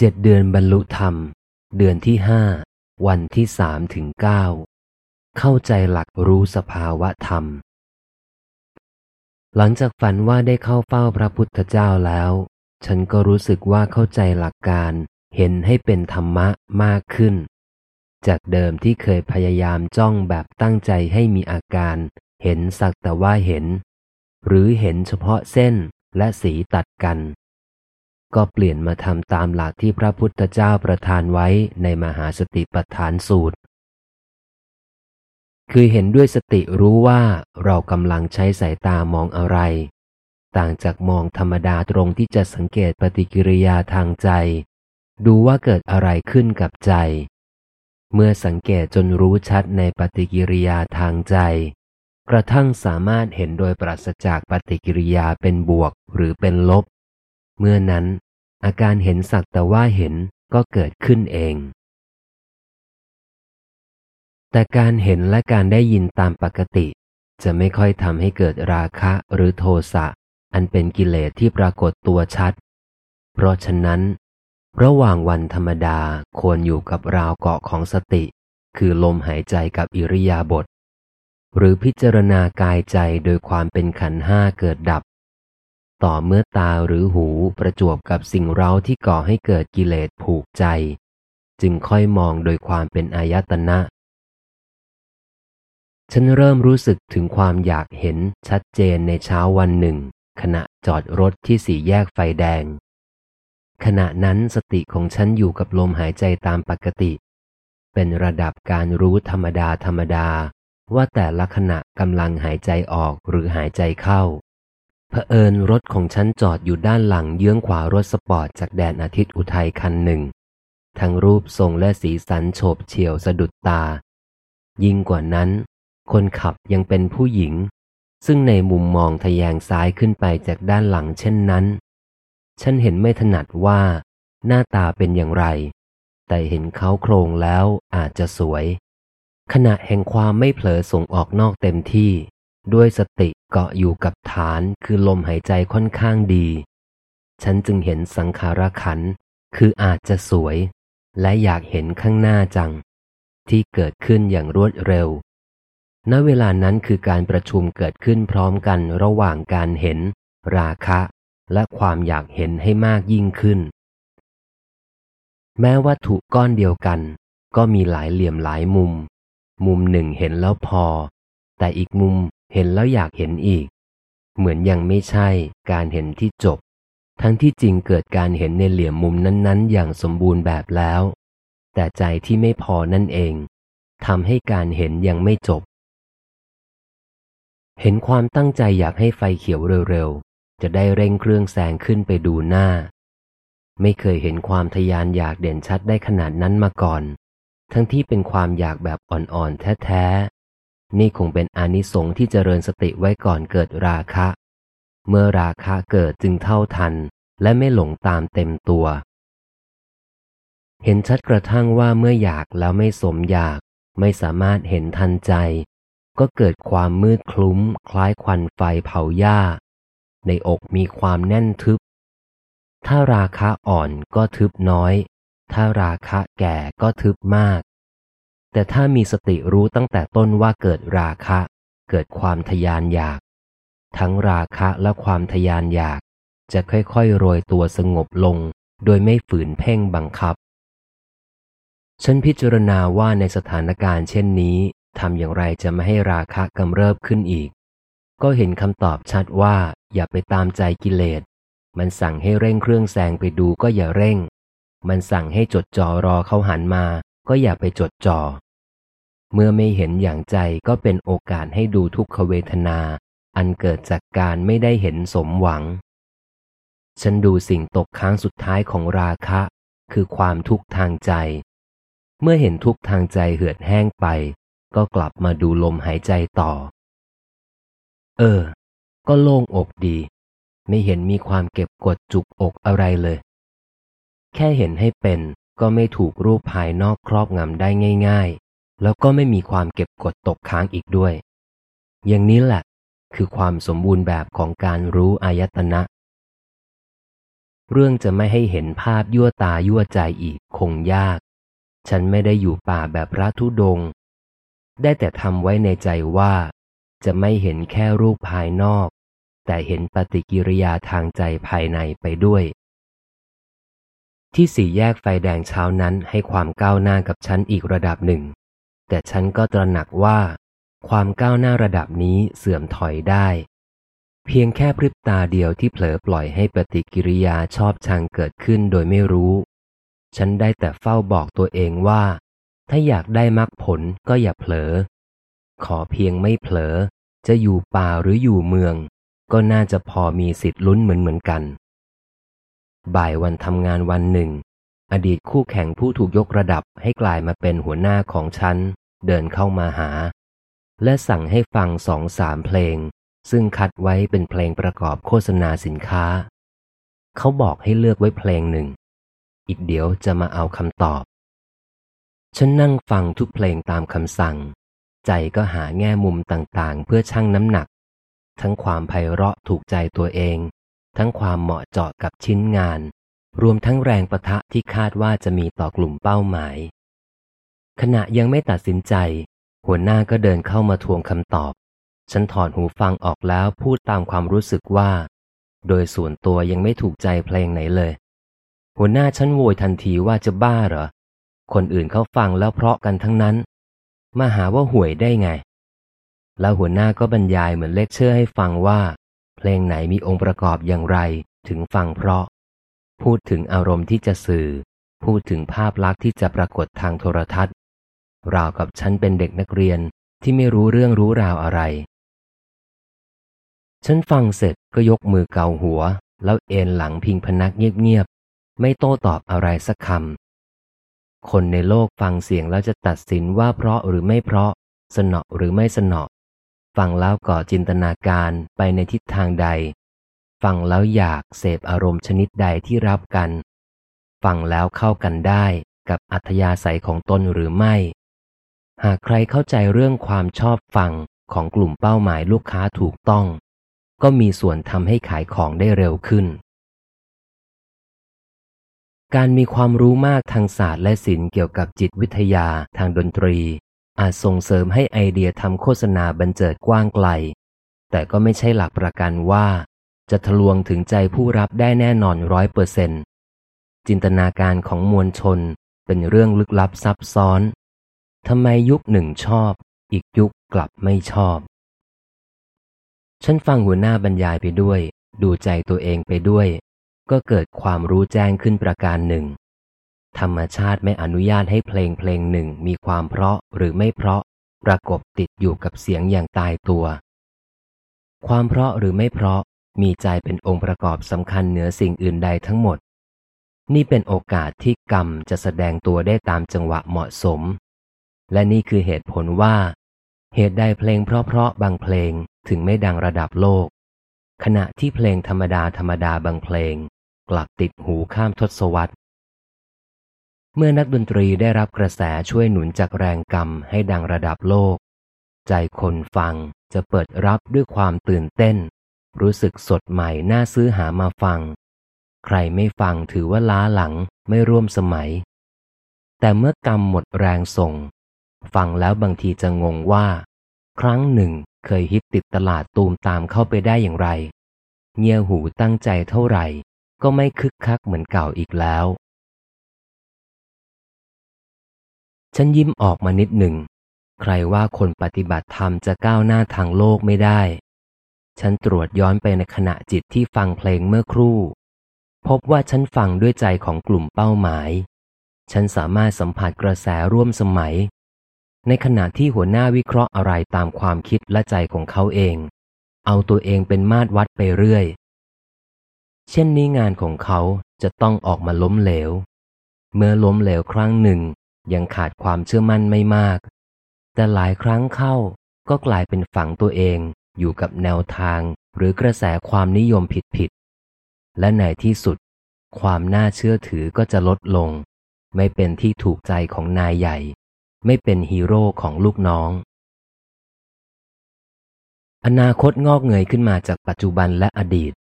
เจ็ดเดือนบรรลุธรรม เดือนที่ห้าวันที่สามถึงเก้าเข้าใจหลักรู้สภาวะธรรม หลังจากฝันว่าได้เข้าเฝ้าพระพุทธเจ้าแล้ว ฉันก็รู้สึกว่าเข้าใจหลักการเห็นให้เป็นธรรมะมากขึ้น จากเดิมที่เคยพยายามจ้องแบบตั้งใจให้มีอาการ เห็นสักแต่ว่าเห็น หรือเห็นเฉพาะเส้นและสีตัดกัน ก็เปลี่ยนมาทำตามหลักที่พระพุทธเจ้าประทานไว้ในมหาสติปัฏฐานสูตร คือเห็นด้วยสติรู้ว่าเรากำลังใช้สายตามองอะไร ต่างจากมองธรรมดาตรงที่จะสังเกตปฏิกิริยาทางใจ ดูว่าเกิดอะไรขึ้นกับใจ เมื่อสังเกตจนรู้ชัดในปฏิกิริยาทางใจ กระทั่งสามารถเห็นโดยปราศจากปฏิกิริยาเป็นบวกหรือเป็นลบเมื่อนั้น อาการเห็นสักแต่ว่าเห็นก็เกิดขึ้นเอง แต่การเห็นและการได้ยินตามปกติ จะไม่ค่อยทำให้เกิดราคะหรือโทสะ อันเป็นกิเลสที่ปรากฏตัวชัด เพราะฉะนั้น ระหว่างวันธรรมดาควรอยู่กับราวเกาะของสติ คือลมหายใจกับอิริยาบถหรือพิจารณากายใจโดยความเป็นขันห้าเกิดดับ ต่อเมื่อตาหรือหูประจวบกับสิ่งเร้าที่ก่อให้เกิดกิเลสผูกใจ จึงค่อยมองโดยความเป็นอายตนะ ฉันเริ่มรู้สึกถึงความอยากเห็นชัดเจนในเช้าวันหนึ่ง ขณะจอดรถที่สี่แยกไฟแดง ขณะนั้นสติของฉันอยู่กับลมหายใจตามปกติ เป็นระดับการรู้ธรรมดาธรรมดาว่าแต่ละขณะกำลังหายใจออกหรือหายใจเข้า ผอิญรถของฉันจอดอยู่ด้านหลังเยื้องขวารถสปอร์ตจากแดนอาทิตย์อุทัยคันหนึ่ง ทั้งรูปทรงและสีสันโฉบเฉี่ยวสะดุดตา ยิ่งกว่านั้น คนขับยังเป็นผู้หญิง ซึ่งในมุมมองทะแยงซ้ายขึ้นไปจากด้านหลังเช่นนั้น ฉันเห็นไม่ถนัดว่า หน้าตาเป็นอย่างไร แต่เห็นเขาโครงแล้วอาจจะสวย ขณะแห่งความไม่เผลอส่งออกนอกเต็มที่ ด้วยสติเกาะอยู่กับฐานคือลมหายใจค่อนข้างดี ฉันจึงเห็นสังขารขันคืออาจจะสวย และอยากเห็นข้างหน้าจัง ที่เกิดขึ้นอย่างรวดเร็ว ณ เวลานั้นคือการประชุมเกิดขึ้นพร้อมกันระหว่างการเห็น ราคะ และความอยากเห็นให้มากยิ่งขึ้น แม้วัตถุก้อนเดียวกัน ก็มีหลายเหลี่ยมหลายมุม มุมหนึ่งเห็นแล้วพอ แต่อีกมุม เห็นแล้วอยากเห็นอีก เหมือนยังไม่ใช่การเห็นที่จบ ทั้งที่จริงเกิดการเห็นในเหลี่ยมมุมนั้น ๆ อย่างสมบูรณ์แบบแล้ว แต่ใจที่ไม่พอนั่นเองทำให้การเห็นยังไม่จบ เห็นความตั้งใจอยากให้ไฟเขียวเร็วๆ จะได้เร่งเครื่องแซงขึ้นไปดูหน้า ไม่เคยเห็นความทยานอยากเด่นชัดได้ขนาดนั้นมาก่อน ทั้งที่เป็นความอยากแบบอ่อนๆ แท้ๆ นี่คงเป็นอนิสงส์ที่เจริญสติไว้ก่อนเกิดราคะ เมื่อราคะเกิดจึงเท่าทัน และไม่หลงตามเต็มตัว เห็นชัดกระทั่งว่าเมื่ออยากแล้วไม่สมอยาก ไม่สามารถเห็นทันใจ ก็เกิดความมืดคลุ้ม คล้ายควันไฟเผาหญ้า ในอกมีความแน่นทึบ ถ้าราคะอ่อนก็ทึบน้อย ถ้าราคะแก่ก็ทึบมาก แต่ถ้ามีสติรู้ตั้งแต่ต้นว่าเกิดราคะ เกิดความทยานอยาก ทั้งราคะและความทยานอยาก จะค่อยๆโรยตัวสงบลง โดยไม่ฝืนเพ่งบังคับ ฉันพิจารณาว่าในสถานการณ์เช่นนี้ทำอย่างไรจะไม่ให้ราคะกำเริบขึ้นอีก ก็เห็นคำตอบชัดว่าอย่าไปตามใจกิเลส มันสั่งให้เร่งเครื่องแซงไปดูก็อย่าเร่ง มันสั่งให้จดจ่อรอเขาหันมา ก็อย่าไปจดจ่อ เมื่อไม่เห็นอย่างใจก็เป็นโอกาสให้ดูทุกขเวทนา อันเกิดจากการไม่ได้เห็นสมหวัง ฉันดูสิ่งตกค้างสุดท้ายของราคะ คือความทุกข์ทางใจ เมื่อเห็นทุกข์ทางใจเหือดแห้งไป ก็กลับมาดูลมหายใจต่อ เออ ก็โล่งอกดี ไม่เห็นมีความเก็บกดจุกอกอะไรเลย แค่เห็นให้เป็นก็ไม่ถูกรูปภายนอกครอบงำได้ง่ายๆ แล้วก็ไม่มีความเก็บกดตกค้างอีกด้วย อย่างนี้แหละ คือความสมบูรณ์แบบของการรู้อายตนะ เรื่องจะไม่ให้เห็นภาพยั่วตายั่วใจอีกคงยาก ฉันไม่ได้อยู่ป่าแบบพระธุดง ได้แต่ทำไว้ในใจว่า จะไม่เห็นแค่รูปภายนอก แต่เห็นปฏิกิริยาทางใจภายในไปด้วยที่สี่แยกไฟแดงเช้านั้นให้ความก้าวหน้ากับฉันอีกระดับหนึ่ง แต่ฉันก็ตระหนักว่า ความก้าวหน้าระดับนี้เสื่อมถอยได้ เพียงแค่พริบตาเดียวที่เผลอปล่อยให้ปฏิกิริยาชอบชังเกิดขึ้นโดยไม่รู้ ฉันได้แต่เฝ้าบอกตัวเองว่า ถ้าอยากได้มรรคผลก็อย่าเผลอ ขอเพียงไม่เผลอ จะอยู่ป่าหรืออยู่เมือง ก็น่าจะพอมีสิทธิ์ลุ้นเหมือนเหมือนกัน บ่ายวันทำงานวันหนึ่ง อดีตคู่แข่งผู้ถูกยกระดับให้กลายมาเป็นหัวหน้าของฉัน เดินเข้ามาหา และสั่งให้ฟังสองสามเพลง ซึ่งคัดไว้เป็นเพลงประกอบโฆษณาสินค้า เขาบอกให้เลือกไว้เพลงหนึ่ง อีกเดี๋ยวจะมาเอาคำตอบ ฉันนั่งฟังทุกเพลงตามคำสั่ง ใจก็หาแง่มุมต่างๆ เพื่อชั่งน้ำหนัก ทั้งความไพเราะถูกใจตัวเอง ทั้งความเหมาะเจาะกับชิ้นงาน รวมทั้งแรงประทะที่คาดว่าจะมีต่อกลุ่มเป้าหมาย ขณะยังไม่ตัดสินใจ หัวหน้าก็เดินเข้ามาทวงคำตอบ ฉันถอดหูฟังออกแล้วพูดตามความรู้สึกว่า โดยส่วนตัวยังไม่ถูกใจเพลงไหนเลย หัวหน้าฉันโวยทันทีว่าจะบ้าเหรอ คนอื่นเขาฟังแล้วเพราะกันทั้งนั้น มาหาว่าห่วยได้ไง แล้วหัวหน้าก็บรรยายเหมือนเลคเชอร์ให้ฟังว่า เพลงไหนมีองค์ประกอบอย่างไรถึงฟังเพราะ พูดถึงอารมณ์ที่จะสื่อ พูดถึงภาพลักษณ์ที่จะปรากฏทางโทรทัศน์ ราวกับฉันเป็นเด็กนักเรียนที่ไม่รู้เรื่องรู้ราวอะไร ฉันฟังเสร็จก็ยกมือเกาหัว แล้วเอนหลังพิงพนักเงียบๆ ไม่โต้ตอบอะไรสักคำ คนในโลกฟังเสียงแล้วจะตัดสินว่าเพราะหรือไม่เพราะ สนอหรือไม่สนอฟังแล้วก่อจินตนาการไปในทิศทางใด ฟังแล้วอยากเสพอารมณ์ชนิดใดที่รับกัน ฟังแล้วเข้ากันได้กับอัธยาศัยของตนหรือไม่ หากใครเข้าใจเรื่องความชอบฟังของกลุ่มเป้าหมายลูกค้าถูกต้อง ก็มีส่วนทำให้ขายของได้เร็วขึ้น การมีความรู้มากทางศาสตร์และศิลป์เกี่ยวกับจิตวิทยาทางดนตรี อาจส่งเสริมให้ไอเดียทำโฆษณาบันเจิดกว้างไกล แต่ก็ไม่ใช่หลักประกันว่า จะทะลวงถึงใจผู้รับได้แน่นอนร้อยเปอร์เซนต์จินตนาการของมวลชนเป็นเรื่องลึกลับซับซ้อนทำไมยุคหนึ่งชอบ อีกยุคกลับไม่ชอบ ฉันฟังหัวหน้าบรรยายไปด้วย ดูใจตัวเองไปด้วย ก็เกิดความรู้แจ้งขึ้นประการหนึ่ง ธรรมชาติไม่อนุญาตให้เพลงเพลงหนึ่งมีความเพราะหรือไม่เพราะ ประกบติดอยู่กับเสียงอย่างตายตัว ความเพราะหรือไม่เพราะ มีใจเป็นองค์ประกอบสำคัญเหนือสิ่งอื่นใดทั้งหมด นี่เป็นโอกาสที่กรรมจะแสดงตัวได้ตามจังหวะเหมาะสม และนี่คือเหตุผลว่า เหตุใดเพลงเพราะๆบางเพลงถึงไม่ดังระดับโลก ขณะที่เพลงธรรมดาธรรมดาบางเพลง กลับติดหูข้ามทศวรรษเมื่อนักดนตรีได้รับกระแสช่วยหนุนจากแรงกรรมให้ดังระดับโลก ใจคนฟังจะเปิดรับด้วยความตื่นเต้น รู้สึกสดใหม่น่าซื้อหามาฟัง ใครไม่ฟังถือว่าล้าหลังไม่ร่วมสมัย แต่เมื่อกรรมหมดแรงส่ง ฟังแล้วบางทีจะงงว่า ครั้งหนึ่งเคยฮิตติดตลาดตูมตามเข้าไปได้อย่างไร เงียหูตั้งใจเท่าไหร่ ก็ไม่คึกคักเหมือนเก่าอีกแล้ว ฉันยิ้มออกมานิดหนึ่ง ใครว่าคนปฏิบัติธรรมจะก้าวหน้าทางโลกไม่ได้ ฉันตรวจย้อนไปในขณะจิตที่ฟังเพลงเมื่อครู่ พบว่าฉันฟังด้วยใจของกลุ่มเป้าหมาย ฉันสามารถสัมผัสกระแสร่วมสมัย ในขณะที่หัวหน้าวิเคราะห์อะไรตามความคิดและใจของเขาเอง เอาตัวเองเป็นมาตรวัดไปเรื่อย เช่นนี้งานของเขาจะต้องออกมาล้มเหลว เมื่อล้มเหลวครั้งหนึ่ง ยังขาดความเชื่อมั่นไม่มาก แต่หลายครั้งเข้าก็กลายเป็นฝังตัวเอง อยู่กับแนวทางหรือกระแสความนิยมผิดๆ และในที่สุด ความน่าเชื่อถือก็จะลดลง ไม่เป็นที่ถูกใจของนายใหญ่ ไม่เป็นฮีโร่ของลูกน้อง อนาคตงอกเงยขึ้นมาจากปัจจุบันและอดีต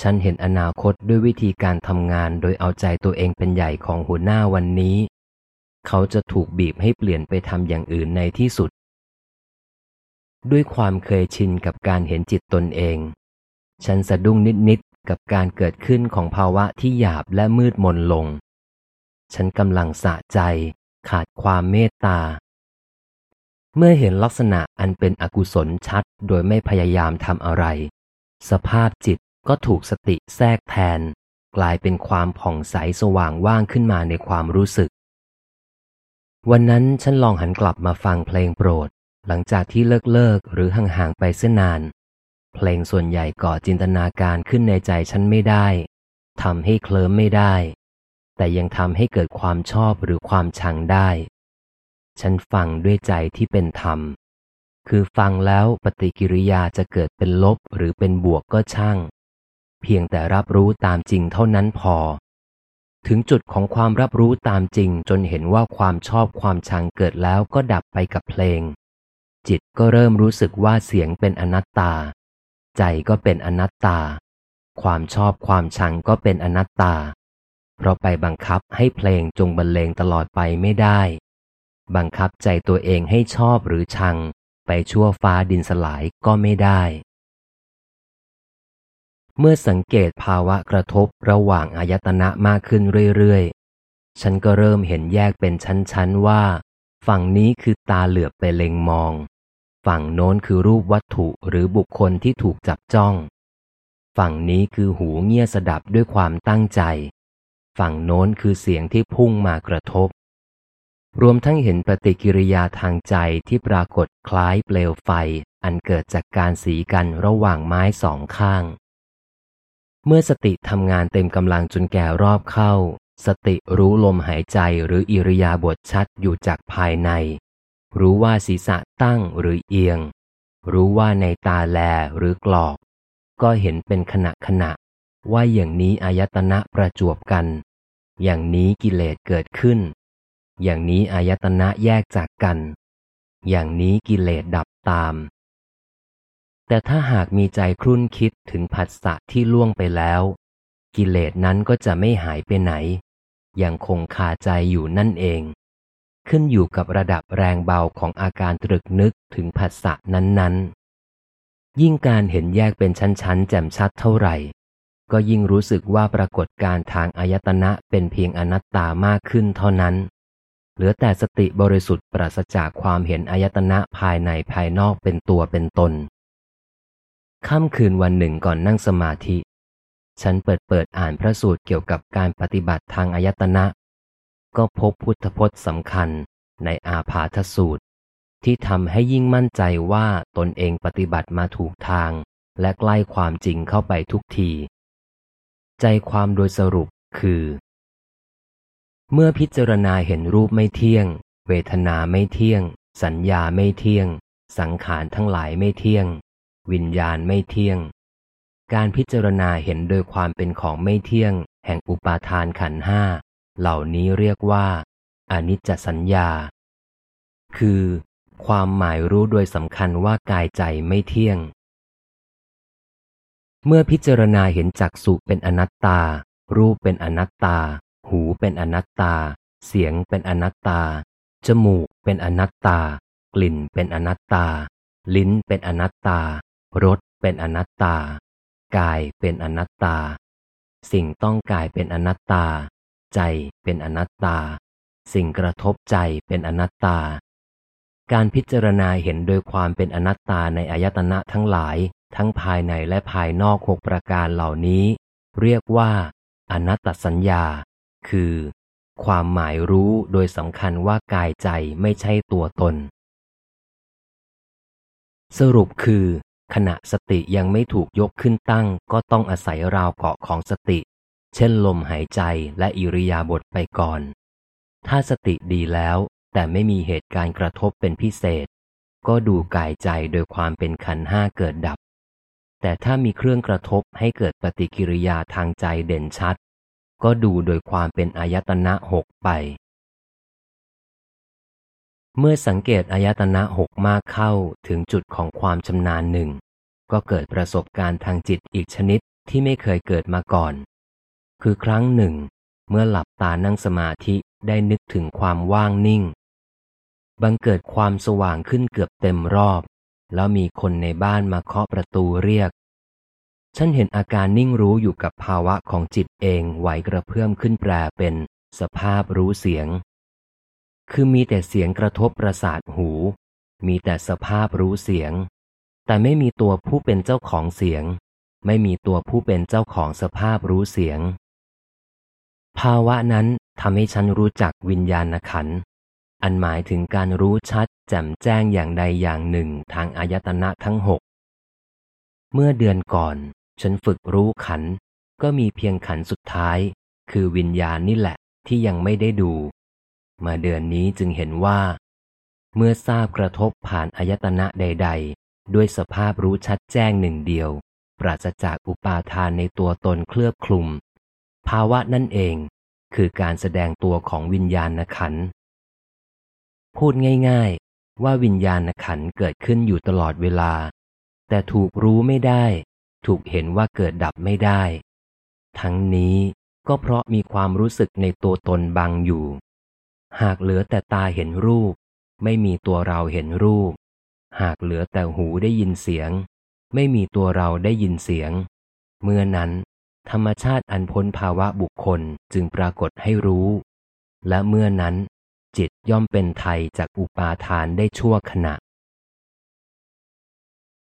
ฉันเห็นอนาคตด้วยวิธีการทำงานโดยเอาใจตัวเองเป็นใหญ่ของหัวหน้าวันนี้ เขาจะถูกบีบให้เปลี่ยนไปทำอย่างอื่นในที่สุด ด้วยความเคยชินกับการเห็นจิตตนเอง ฉันสะดุ้งนิดๆกับการเกิดขึ้นของภาวะที่หยาบและมืดมนลง ฉันกำลังสะใจ ขาดความเมตตา เมื่อเห็นลักษณะอันเป็นอกุศลชัดโดยไม่พยายามทำอะไร สภาพจิตก็ถูกสติแทรกแทน กลายเป็นความผ่องใสสว่างว่างขึ้นมาในความรู้สึก วันนั้นฉันลองหันกลับมาฟังเพลงโปรด หลังจากที่เลิกเลิกหรือห่างๆไปเส้นนาน เพลงส่วนใหญ่ก่อจินตนาการขึ้นในใจฉันไม่ได้ทำให้เคลิ้มไม่ได้ แต่ยังทำให้เกิดความชอบหรือความชังได้ ฉันฟังด้วยใจที่เป็นธรรม คือฟังแล้วปฏิกิริยาจะเกิดเป็นลบหรือเป็นบวกก็ช่าง เพียงแต่รับรู้ตามจริงเท่านั้นพอ ถึงจุดของความรับรู้ตามจริงจนเห็นว่าความชอบความชังเกิดแล้วก็ดับไปกับเพลง จิตก็เริ่มรู้สึกว่าเสียงเป็นอนัตตา ใจก็เป็นอนัตตา ความชอบความชังก็เป็นอนัตตา เพราะไปบังคับให้เพลงจงบรรเลงตลอดไปไม่ได้ บังคับใจตัวเองให้ชอบหรือชัง ไปชั่วฟ้าดินสลายก็ไม่ได้ เมื่อสังเกตภาวะกระทบระหว่างอายตนะมากขึ้นเรื่อยๆ ฉันก็เริ่มเห็นแยกเป็นชั้นๆว่า ฝั่งนี้คือตาเหลือบไปเล็งมอง ฝั่งโน้นคือรูปวัตถุหรือบุคคลที่ถูกจับจ้อง ฝั่งนี้คือหูเงี่ยสดับด้วยความตั้งใจ ฝั่งโน้นคือเสียงที่พุ่งมากระทบ รวมทั้งเห็นปฏิกิริยาทางใจที่ปรากฏคล้ายเปลวไฟ อันเกิดจากการสีกันระหว่างไม้สองข้าง เมื่อสติทำงานเต็มกำลังจนแก่รอบเข้า สติรู้ลมหายใจหรืออิริยาบถชัดอยู่จากภายใน รู้ว่าศีรษะตั้งหรือเอียง รู้ว่าในตาแลหรือกรอก ก็เห็นเป็นขณะขณะ ว่าอย่างนี้อายตนะประจวบกัน อย่างนี้กิเลสเกิดขึ้น อย่างนี้อายตนะแยกจากกัน อย่างนี้กิเลสดับตาม แต่ถ้าหากมีใจครุ่นคิดถึงผัสสะที่ล่วงไปแล้ว กิเลสนั้นก็จะไม่หายไปไหน ยังคงคาใจอยู่นั่นเอง ขึ้นอยู่กับระดับแรงเบาของอาการตรึกนึกถึงผัสสะนั้นๆ ยิ่งการเห็นแยกเป็นชั้นๆ แจ่มชัดเท่าไหร่ ก็ยิ่งรู้สึกว่าปรากฏการทางอายตนะเป็นเพียงอนัตตามากขึ้นเท่านั้น เหลือแต่สติบริสุทธิ์ปราศจากความเห็นอายตนะภายในภายนอกเป็นตัวเป็นตนค่ำคืนวันหนึ่งก่อนนั่งสมาธิ ฉันเปิดเปิดอ่านพระสูตรเกี่ยวกับการปฏิบัติทางอายตนะ ก็พบพุทธพจน์สำคัญในอาพาธสูตร ที่ทำให้ยิ่งมั่นใจว่าตนเองปฏิบัติมาถูกทาง และใกล้ความจริงเข้าไปทุกที ใจความโดยสรุปคือ เมื่อพิจารณาเห็นรูปไม่เที่ยง เวทนาไม่เที่ยง สัญญาไม่เที่ยง สังขารทั้งหลายไม่เที่ยง วิญญาณไม่เที่ยง การพิจารณาเห็นโดยความเป็นของไม่เที่ยง แห่งอุปาทานขันห้า เหล่านี้เรียกว่าอนิจจสัญญา คือ ความหมายรู้โดยสำคัญว่ากายใจไม่เที่ยง เมื่อพิจารณาเห็นจักสุเป็นอนัตตา รูปเป็นอนัตตา หูเป็นอนัตตา เสียงเป็นอนัตตา จมูกเป็นอนัตตา กลิ่นเป็นอนัตตา ลิ้นเป็นอนัตตารสเป็นอนัตตา กายเป็นอนัตตา สิ่งต้องกายเป็นอนัตตา ใจเป็นอนัตตา สิ่งกระทบใจเป็นอนัตตา การพิจารณาเห็นโดยความเป็นอนัตตาในอายตนะทั้งหลาย ทั้งภายในและภายนอกหกประการเหล่านี้ เรียกว่า อนัตตสัญญา คือ ความหมายรู้โดยสำคัญว่ากายใจไม่ใช่ตัวตน สรุปคือขณะสติยังไม่ถูกยกขึ้นตั้งก็ต้องอาศัยราวเกาะของสติ เช่นลมหายใจและอิริยาบถไปก่อน ถ้าสติดีแล้วแต่ไม่มีเหตุการณ์กระทบเป็นพิเศษ ก็ดูกายใจโดยความเป็นขันห้าเกิดดับ แต่ถ้ามีเครื่องกระทบให้เกิดปฏิกิริยาทางใจเด่นชัด ก็ดูโดยความเป็นอายตนะหกไป เมื่อสังเกตอายตนะหกมากเข้าถึงจุดของความชำนาญหนึ่ง ก็เกิดประสบการณ์ทางจิตอีกชนิดที่ไม่เคยเกิดมาก่อน คือครั้งหนึ่ง เมื่อหลับตานั่งสมาธิได้นึกถึงความว่างนิ่ง บังเกิดความสว่างขึ้นเกือบเต็มรอบ แล้วมีคนในบ้านมาเคาะประตูเรียก ฉันเห็นอาการนิ่งรู้อยู่กับภาวะของจิตเองไหวกระเพื่อมขึ้นแปลเป็น สภาพรู้เสียง คือมีแต่เสียงกระทบประสาทหู มีแต่สภาพรู้เสียง แต่ไม่มีตัวผู้เป็นเจ้าของเสียง ไม่มีตัวผู้เป็นเจ้าของสภาพรู้เสียง ภาวะนั้นทำให้ฉันรู้จักวิญญาณขันธ์อันหมายถึงการรู้ชัดแจ่มแจ้งอย่างใดอย่างหนึ่งทางอายตนะทั้งหก เมื่อเดือนก่อน ฉันฝึกรู้ขัน ก็มีเพียงขันสุดท้าย คือวิญญาณนี่แหละที่ยังไม่ได้ดู มาเดือนนี้จึงเห็นว่า เมื่อทราบกระทบผ่านอายตนะใด ๆ ด้วยสภาพรู้ชัดแจ้งหนึ่งเดียว ปราศจากอุปาทานในตัวตนเคลือบคลุม ภาวะนั่นเอง คือการแสดงตัวของวิญญาณขัน พูดง่าย ๆ ว่าวิญญาณขันเกิดขึ้นอยู่ตลอดเวลา แต่ถูกรู้ไม่ได้ ถูกเห็นว่าเกิดดับไม่ได้ ทั้งนี้ก็เพราะมีความรู้สึกในตัวตนบังอยู่ หากเหลือแต่ตาเห็นรูป ไม่มีตัวเราเห็นรูป หากเหลือแต่หูได้ยินเสียง ไม่มีตัวเราได้ยินเสียง เมื่อนั้น ธรรมชาติอันพ้นภาวะบุคคลจึงปรากฏให้รู้ และเมื่อนั้น จิตย่อมเป็นไทยจากอุปาทานได้ชั่วขณะ